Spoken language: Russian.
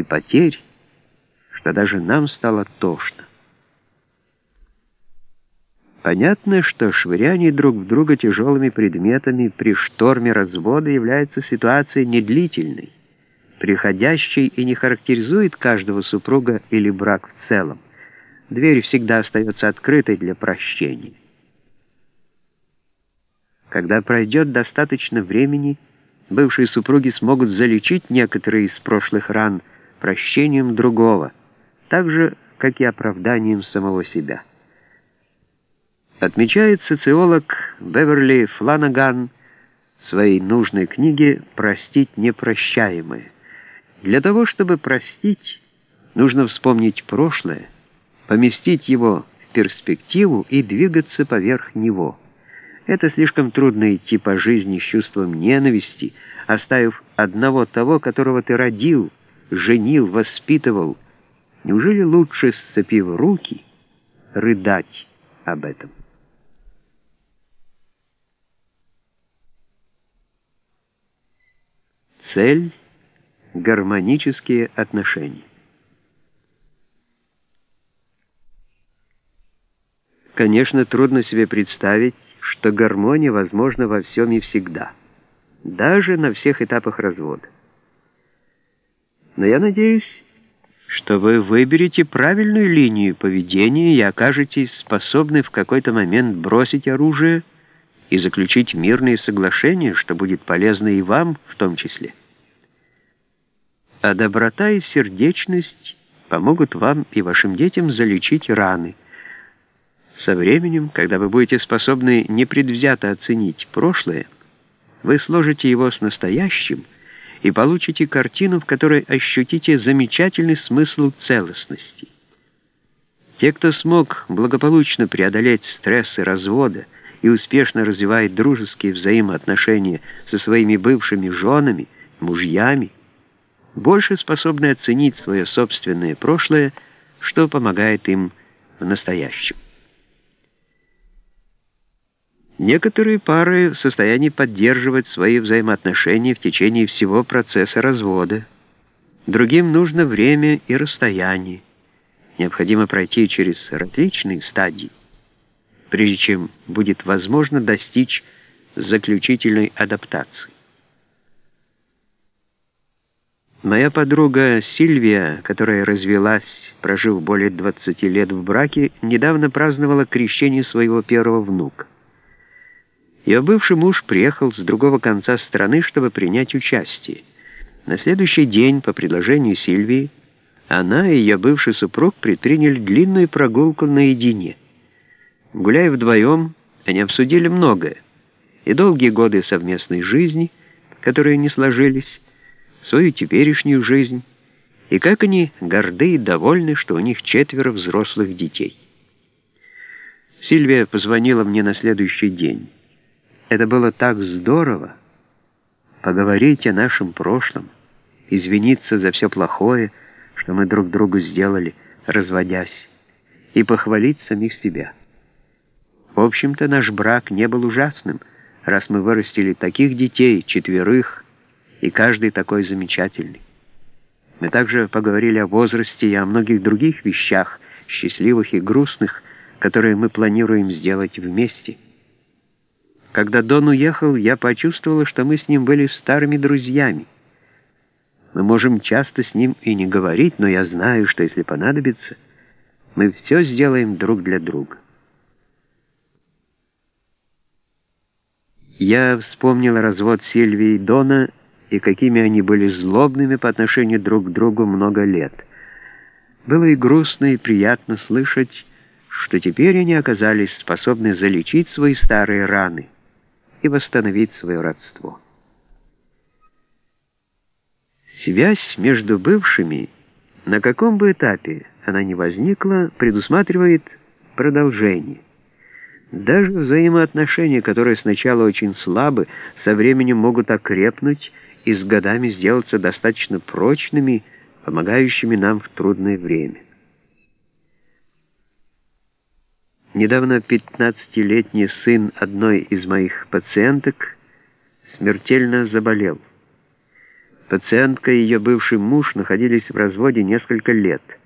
и потерь, что даже нам стало тошно. Понятно, что швыряние друг в друга тяжелыми предметами при шторме развода является ситуацией недлительной, приходящей и не характеризует каждого супруга или брак в целом. Дверь всегда остается открытой для прощения. Когда пройдет достаточно времени, бывшие супруги смогут залечить некоторые из прошлых ран прощением другого, так же, как и оправданием самого себя. Отмечает социолог Беверли Фланаган в своей нужной книге «Простить непрощаемое». Для того, чтобы простить, нужно вспомнить прошлое, поместить его в перспективу и двигаться поверх него. Это слишком трудно идти по жизни с чувством ненависти, оставив одного того, которого ты родил, женил, воспитывал. Неужели лучше, сцепив руки, рыдать об этом? Цель — гармонические отношения. Конечно, трудно себе представить, что гармония возможна во всем и всегда, даже на всех этапах развода. Но я надеюсь, что вы выберете правильную линию поведения и окажетесь способны в какой-то момент бросить оружие и заключить мирные соглашения, что будет полезно и вам в том числе а доброта и сердечность помогут вам и вашим детям залечить раны. Со временем, когда вы будете способны непредвзято оценить прошлое, вы сложите его с настоящим и получите картину, в которой ощутите замечательный смысл целостности. Те, кто смог благополучно преодолеть стрессы развода и успешно развивает дружеские взаимоотношения со своими бывшими женами, мужьями, больше способны оценить свое собственное прошлое, что помогает им в настоящем. Некоторые пары в состоянии поддерживать свои взаимоотношения в течение всего процесса развода. Другим нужно время и расстояние. Необходимо пройти через различные стадии, прежде чем будет возможно достичь заключительной адаптации. Моя подруга Сильвия, которая развелась, прожив более 20 лет в браке, недавно праздновала крещение своего первого внука. Ее бывший муж приехал с другого конца страны, чтобы принять участие. На следующий день, по предложению Сильвии, она и ее бывший супруг предприняли длинную прогулку наедине. Гуляя вдвоем, они обсудили многое. И долгие годы совместной жизни, которые не сложились, свою теперешнюю жизнь, и как они горды и довольны, что у них четверо взрослых детей. Сильвия позвонила мне на следующий день. Это было так здорово. Поговорить о нашем прошлом, извиниться за все плохое, что мы друг другу сделали, разводясь, и похвалить самих себя. В общем-то, наш брак не был ужасным, раз мы вырастили таких детей, четверых, и каждый такой замечательный. Мы также поговорили о возрасте и о многих других вещах, счастливых и грустных, которые мы планируем сделать вместе. Когда Дон уехал, я почувствовала, что мы с ним были старыми друзьями. Мы можем часто с ним и не говорить, но я знаю, что если понадобится, мы все сделаем друг для друга. Я вспомнила развод Сильвии и Дона и какими они были злобными по отношению друг к другу много лет. Было и грустно, и приятно слышать, что теперь они оказались способны залечить свои старые раны и восстановить свое родство. Связь между бывшими, на каком бы этапе она ни возникла, предусматривает продолжение. Даже взаимоотношения, которые сначала очень слабы, со временем могут окрепнуть и с годами сделаться достаточно прочными, помогающими нам в трудное время. Недавно 15-летний сын одной из моих пациенток смертельно заболел. Пациентка и ее бывший муж находились в разводе несколько лет –